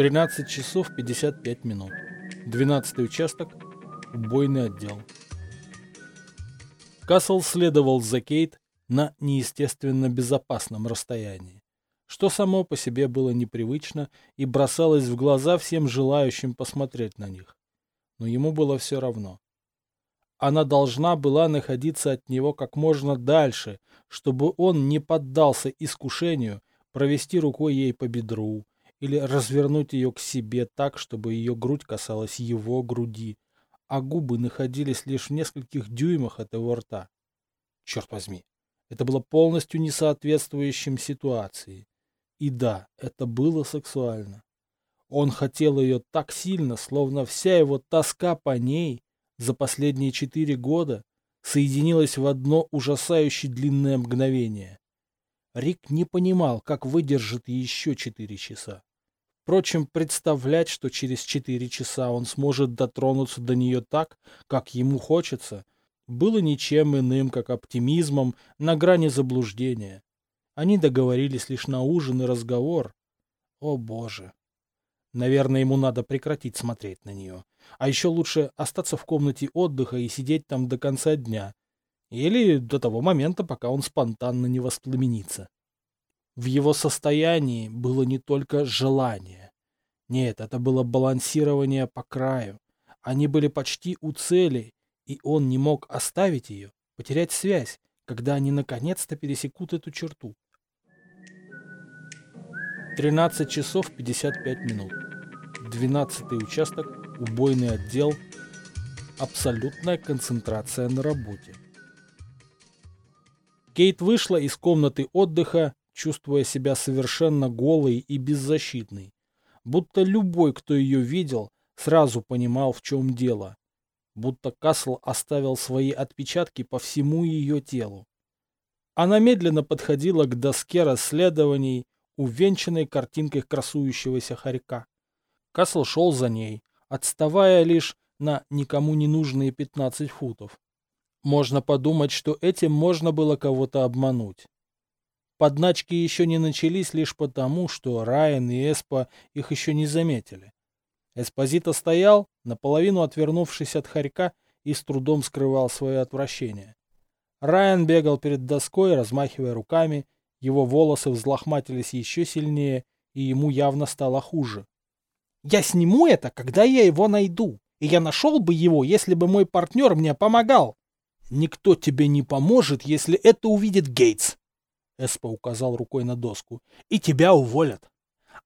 13 часов 55 минут. 12 участок. Убойный отдел. Касл следовал за Кейт на неестественно безопасном расстоянии, что само по себе было непривычно и бросалось в глаза всем желающим посмотреть на них. Но ему было все равно. Она должна была находиться от него как можно дальше, чтобы он не поддался искушению провести рукой ей по бедру, или развернуть ее к себе так, чтобы ее грудь касалась его груди, а губы находились лишь в нескольких дюймах от его рта. Черт возьми, это было полностью несоответствующим ситуации. И да, это было сексуально. Он хотел ее так сильно, словно вся его тоска по ней за последние четыре года соединилась в одно ужасающе длинное мгновение. Рик не понимал, как выдержит еще четыре часа. Впрочем, представлять, что через четыре часа он сможет дотронуться до нее так, как ему хочется, было ничем иным, как оптимизмом на грани заблуждения. Они договорились лишь на ужин и разговор. О боже. Наверное, ему надо прекратить смотреть на нее. А еще лучше остаться в комнате отдыха и сидеть там до конца дня. Или до того момента, пока он спонтанно не воспламенится. В его состоянии было не только желание. Нет, это было балансирование по краю. Они были почти у цели, и он не мог оставить ее, потерять связь, когда они наконец-то пересекут эту черту. 13 часов 55 минут. 12 участок, убойный отдел, абсолютная концентрация на работе. Кейт вышла из комнаты отдыха чувствуя себя совершенно голой и беззащитной. Будто любой, кто ее видел, сразу понимал, в чем дело. Будто Касл оставил свои отпечатки по всему ее телу. Она медленно подходила к доске расследований, увенчанной картинкой красующегося хорька. Касл шел за ней, отставая лишь на никому не нужные 15 футов. Можно подумать, что этим можно было кого-то обмануть. Подначки еще не начались лишь потому, что Райан и Эспо их еще не заметили. Эспозито стоял, наполовину отвернувшись от хорька, и с трудом скрывал свое отвращение. Райан бегал перед доской, размахивая руками, его волосы взлохматились еще сильнее, и ему явно стало хуже. «Я сниму это, когда я его найду, и я нашел бы его, если бы мой партнер мне помогал!» «Никто тебе не поможет, если это увидит Гейтс!» Эспа указал рукой на доску. И тебя уволят.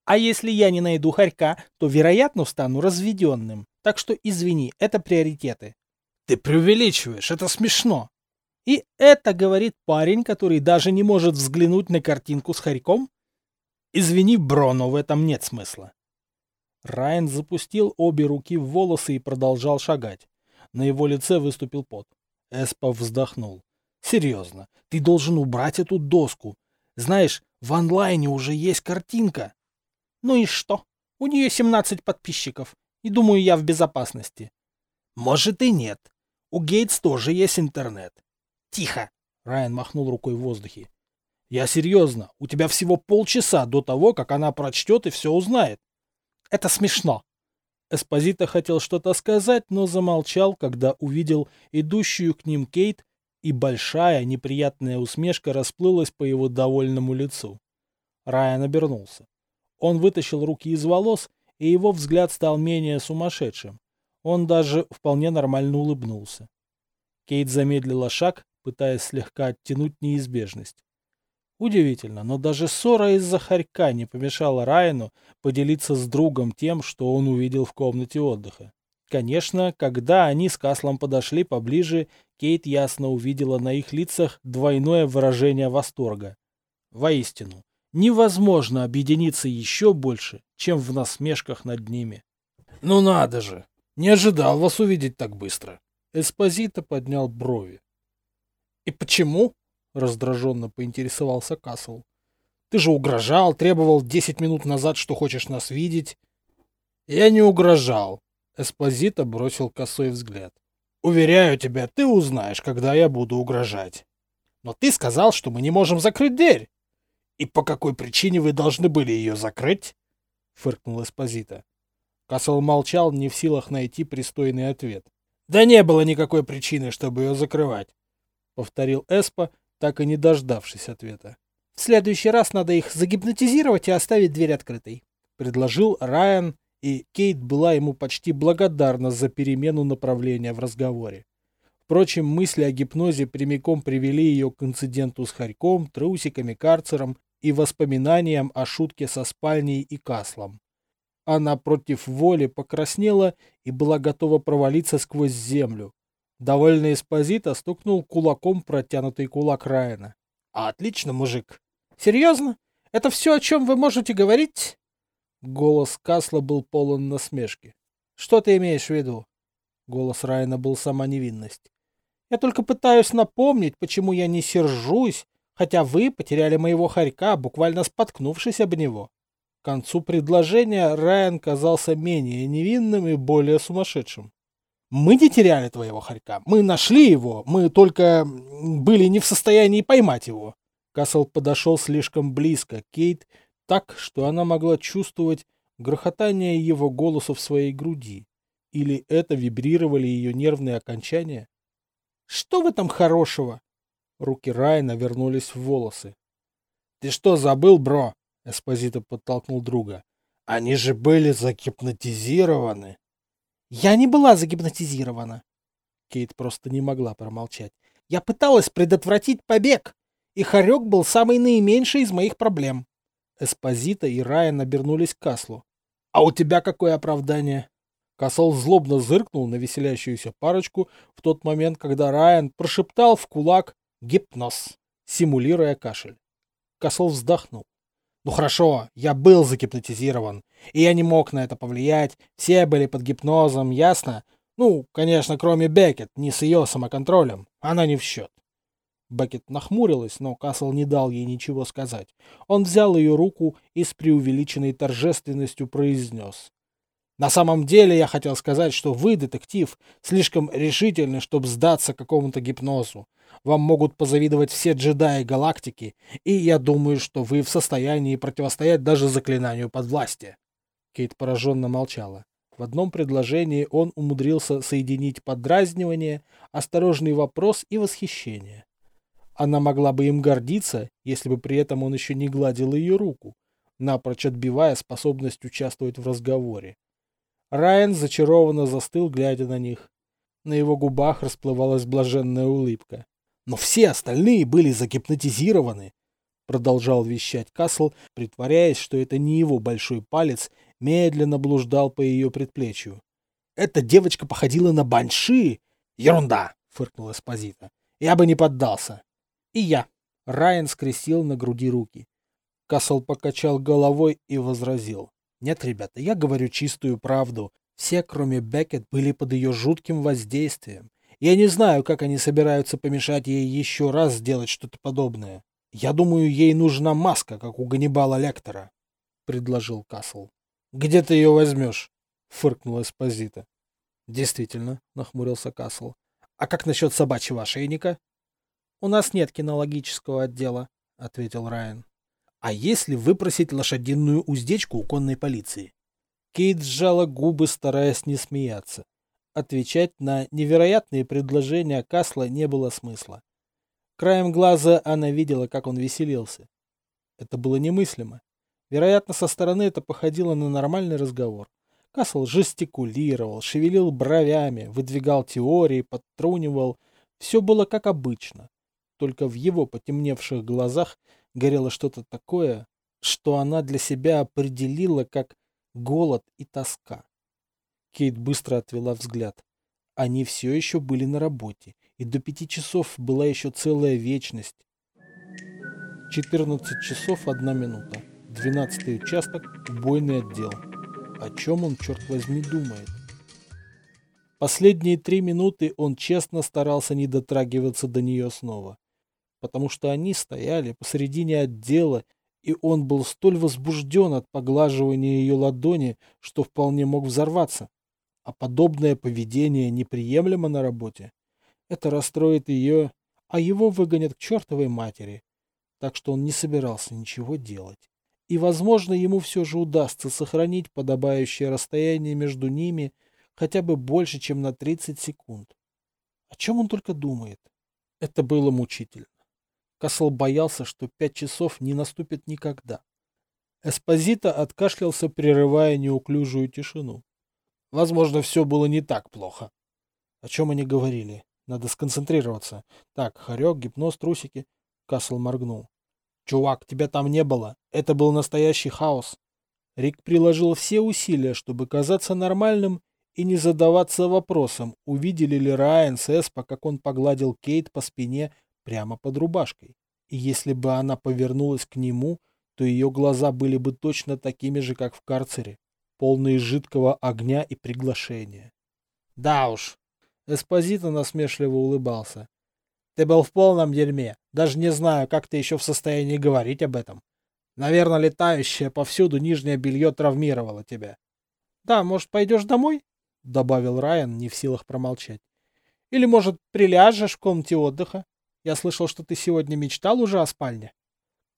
А если я не найду хорька, то, вероятно, стану разведенным. Так что извини, это приоритеты. Ты преувеличиваешь, это смешно. И это говорит парень, который даже не может взглянуть на картинку с хорьком? Извини, бро, но в этом нет смысла. Райан запустил обе руки в волосы и продолжал шагать. На его лице выступил пот. Эспа вздохнул. Серьезно, ты должен убрать эту доску. Знаешь, в онлайне уже есть картинка. Ну и что? У нее 17 подписчиков. И думаю, я в безопасности. Может и нет. У Гейтс тоже есть интернет. Тихо. Райан махнул рукой в воздухе. Я серьезно. У тебя всего полчаса до того, как она прочтет и все узнает. Это смешно. Эспозита хотел что-то сказать, но замолчал, когда увидел идущую к ним Кейт и большая неприятная усмешка расплылась по его довольному лицу. Райан обернулся. Он вытащил руки из волос, и его взгляд стал менее сумасшедшим. Он даже вполне нормально улыбнулся. Кейт замедлила шаг, пытаясь слегка оттянуть неизбежность. Удивительно, но даже ссора из-за хорька не помешала Райану поделиться с другом тем, что он увидел в комнате отдыха. Конечно, когда они с Каслом подошли поближе, Кейт ясно увидела на их лицах двойное выражение восторга. Воистину, невозможно объединиться еще больше, чем в насмешках над ними. «Ну надо же! Не ожидал вас увидеть так быстро!» Эспозито поднял брови. «И почему?» — раздраженно поинтересовался Касл. «Ты же угрожал, требовал десять минут назад, что хочешь нас видеть». «Я не угрожал», Эспозито бросил косой взгляд. «Уверяю тебя, ты узнаешь, когда я буду угрожать. Но ты сказал, что мы не можем закрыть дверь. И по какой причине вы должны были ее закрыть?» фыркнул Эспозита. Кассел молчал, не в силах найти пристойный ответ. Да не было никакой причины, чтобы ее закрывать, повторил Эспа, так и не дождавшись ответа. В следующий раз надо их загипнотизировать и оставить дверь открытой, предложил Райан, и Кейт была ему почти благодарна за перемену направления в разговоре. Впрочем, мысли о гипнозе прямиком привели ее к инциденту с Харьком, трусиками, карцером и воспоминаниям о шутке со спальней и каслом. Она против воли покраснела и была готова провалиться сквозь землю. Довольный Эспозита стукнул кулаком протянутый кулак Райана. «Отлично, мужик!» «Серьезно? Это все, о чем вы можете говорить?» Голос Касла был полон насмешки. «Что ты имеешь в виду?» Голос Райана был сама невинность. «Я только пытаюсь напомнить, почему я не сержусь, хотя вы потеряли моего хорька, буквально споткнувшись об него». К концу предложения Райан казался менее невинным и более сумасшедшим. «Мы не теряли твоего хорька. Мы нашли его. Мы только были не в состоянии поймать его». Касл подошел слишком близко Кейт, так, что она могла чувствовать грохотание его голоса в своей груди. Или это вибрировали ее нервные окончания? «Что в этом хорошего?» Руки Райана вернулись в волосы. «Ты что, забыл, бро?» Эспозито подтолкнул друга. Они же были загипнотизированы. Я не была загипнотизирована. Кейт просто не могла промолчать. Я пыталась предотвратить побег, и Харек был самый наименьший из моих проблем. Эспозита и Райан обернулись к Каслу. «А у тебя какое оправдание?» Касл злобно зыркнул на веселящуюся парочку в тот момент, когда Райан прошептал в кулак «гипноз», симулируя кашель. Касл вздохнул. Ну хорошо, я был загипнотизирован, и я не мог на это повлиять, все были под гипнозом, ясно? Ну, конечно, кроме Беккет, не с ее самоконтролем, она не в счет. Беккет нахмурилась, но Касл не дал ей ничего сказать. Он взял ее руку и с преувеличенной торжественностью произнес. На самом деле я хотел сказать, что вы, детектив, слишком решительны, чтобы сдаться какому-то гипнозу. Вам могут позавидовать все джедаи галактики, и я думаю, что вы в состоянии противостоять даже заклинанию подвластия. Кейт пораженно молчала. В одном предложении он умудрился соединить подразнивание, осторожный вопрос и восхищение. Она могла бы им гордиться, если бы при этом он еще не гладил ее руку, напрочь отбивая способность участвовать в разговоре. Райан зачарованно застыл, глядя на них. На его губах расплывалась блаженная улыбка. Но все остальные были загипнотизированы, продолжал вещать Касл, притворяясь, что это не его большой палец, медленно блуждал по ее предплечью. Эта девочка походила на банши. Ерунда, фыркнула Эспозита. Я бы не поддался. И я. Райан скрестил на груди руки. Касл покачал головой и возразил. Нет, ребята, я говорю чистую правду. Все, кроме Беккет, были под ее жутким воздействием. Я не знаю, как они собираются помешать ей еще раз сделать что-то подобное. Я думаю, ей нужна маска, как у Ганнибала Лектора, — предложил Касл. — Где ты ее возьмешь? — фыркнула Эспозита. — Действительно, — нахмурился Касл. — А как насчет собачьего ошейника? — У нас нет кинологического отдела, — ответил Райан. А если выпросить лошадиную уздечку у конной полиции? Кейт сжала губы, стараясь не смеяться. Отвечать на невероятные предложения Касла не было смысла. Краем глаза она видела, как он веселился. Это было немыслимо. Вероятно, со стороны это походило на нормальный разговор. Касл жестикулировал, шевелил бровями, выдвигал теории, подтрунивал. Все было как обычно. Только в его потемневших глазах горело что-то такое, что она для себя определила как голод и тоска. Кейт быстро отвела взгляд. Они все еще были на работе, и до пяти часов была еще целая вечность. 14 часов одна минута. Двенадцатый участок, убойный отдел. О чем он, черт возьми, думает? Последние три минуты он честно старался не дотрагиваться до нее снова потому что они стояли посредине отдела, и он был столь возбужден от поглаживания ее ладони, что вполне мог взорваться. А подобное поведение неприемлемо на работе. Это расстроит ее, а его выгонят к чертовой матери. Так что он не собирался ничего делать. И, возможно, ему все же удастся сохранить подобающее расстояние между ними хотя бы больше, чем на 30 секунд. О чем он только думает? Это было мучительно. Касл боялся, что пять часов не наступит никогда. Эспозита откашлялся, прерывая неуклюжую тишину. Возможно, все было не так плохо. О чем они говорили? Надо сконцентрироваться. Так, хорек, гипноз, трусики. Касл моргнул. Чувак, тебя там не было. Это был настоящий хаос. Рик приложил все усилия, чтобы казаться нормальным и не задаваться вопросом, увидели ли Райан с Эспа, как он погладил Кейт по спине прямо под рубашкой. И если бы она повернулась к нему, то ее глаза были бы точно такими же, как в карцере, полные жидкого огня и приглашения. Да уж. Эспозито насмешливо улыбался. Ты был в полном дерьме. Даже не знаю, как ты еще в состоянии говорить об этом. Наверное, летающее повсюду нижнее белье травмировало тебя. Да, может, пойдешь домой? Добавил Райан, не в силах промолчать. Или, может, приляжешь в комнате отдыха? Я слышал, что ты сегодня мечтал уже о спальне.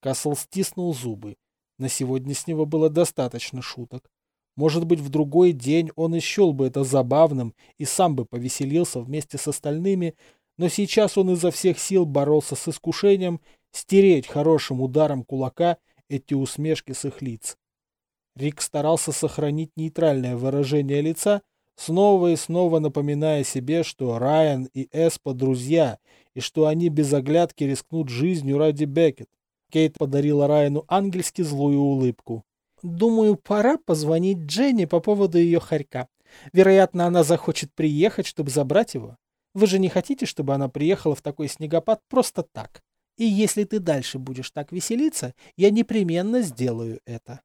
Касл стиснул зубы. На сегодня с него было достаточно шуток. Может быть, в другой день он и бы это забавным и сам бы повеселился вместе с остальными, но сейчас он изо всех сил боролся с искушением стереть хорошим ударом кулака эти усмешки с их лиц. Рик старался сохранить нейтральное выражение лица, снова и снова напоминая себе, что Райан и Эспа друзья, и что они без оглядки рискнут жизнью ради Беккет. Кейт подарила Райану ангельски злую улыбку. «Думаю, пора позвонить Дженни по поводу ее хорька. Вероятно, она захочет приехать, чтобы забрать его. Вы же не хотите, чтобы она приехала в такой снегопад просто так? И если ты дальше будешь так веселиться, я непременно сделаю это.